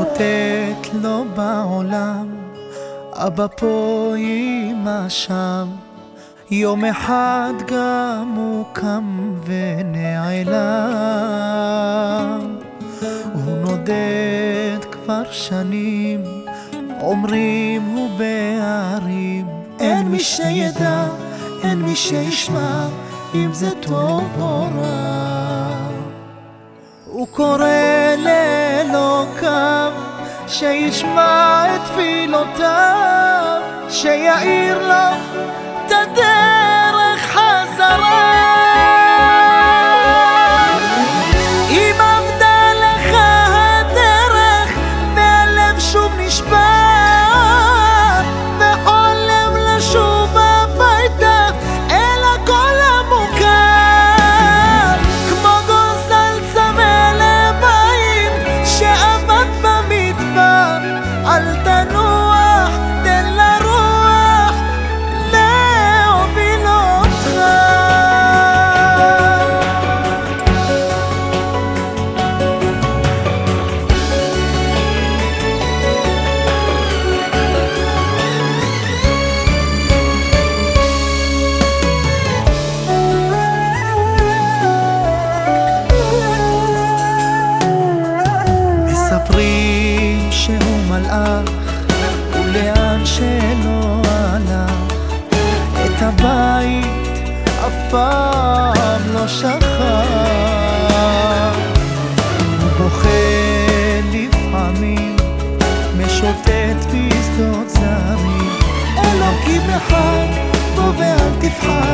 לתת לו בעולם, אבא פה אמא שם. יום אחד גם הוא קם ונעלם. הוא נודד כבר שנים, אומרים הוא בערים. אין מי שידע, אין מי שישמע, אם זה טוב או רע. הוא קורא לאלוקיו, שישמע את תפילותיו, שיאיר לו את הדרך מלאך, ולאן שלא הלך, את הבית אף פעם לא שכח. הוא בוכה לפעמים, משוטט בשדות זרים. אלוקים אחד, בוא ואל תפחד,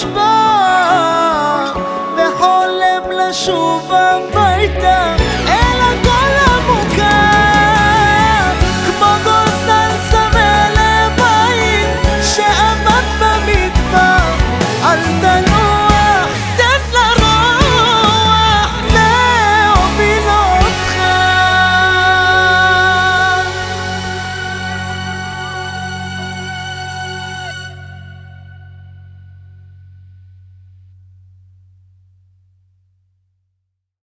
נשבר וחולם לשוב הביתה.